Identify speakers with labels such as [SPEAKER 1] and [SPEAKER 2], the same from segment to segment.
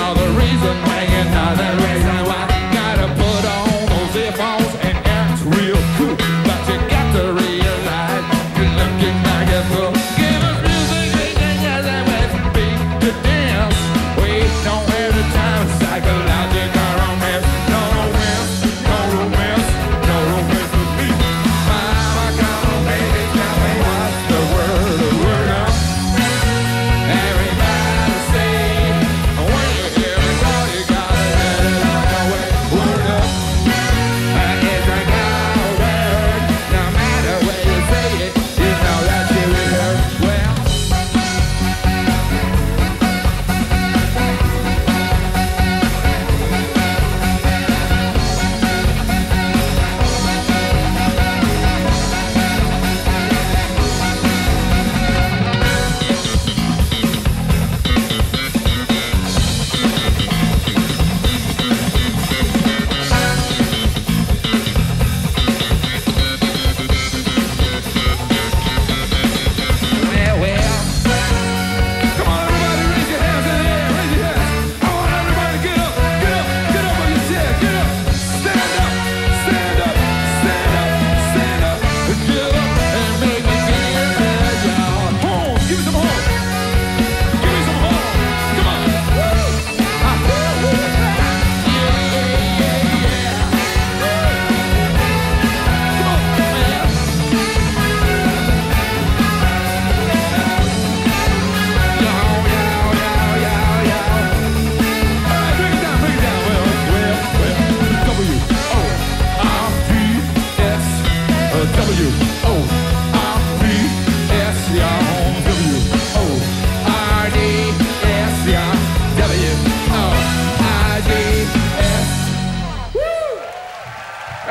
[SPEAKER 1] another reason why, another reason why.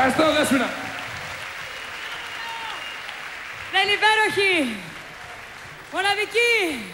[SPEAKER 1] Ευχαριστώ, Δέσποινα.
[SPEAKER 2] Δεν είναι υπέροχη. Μοναδική.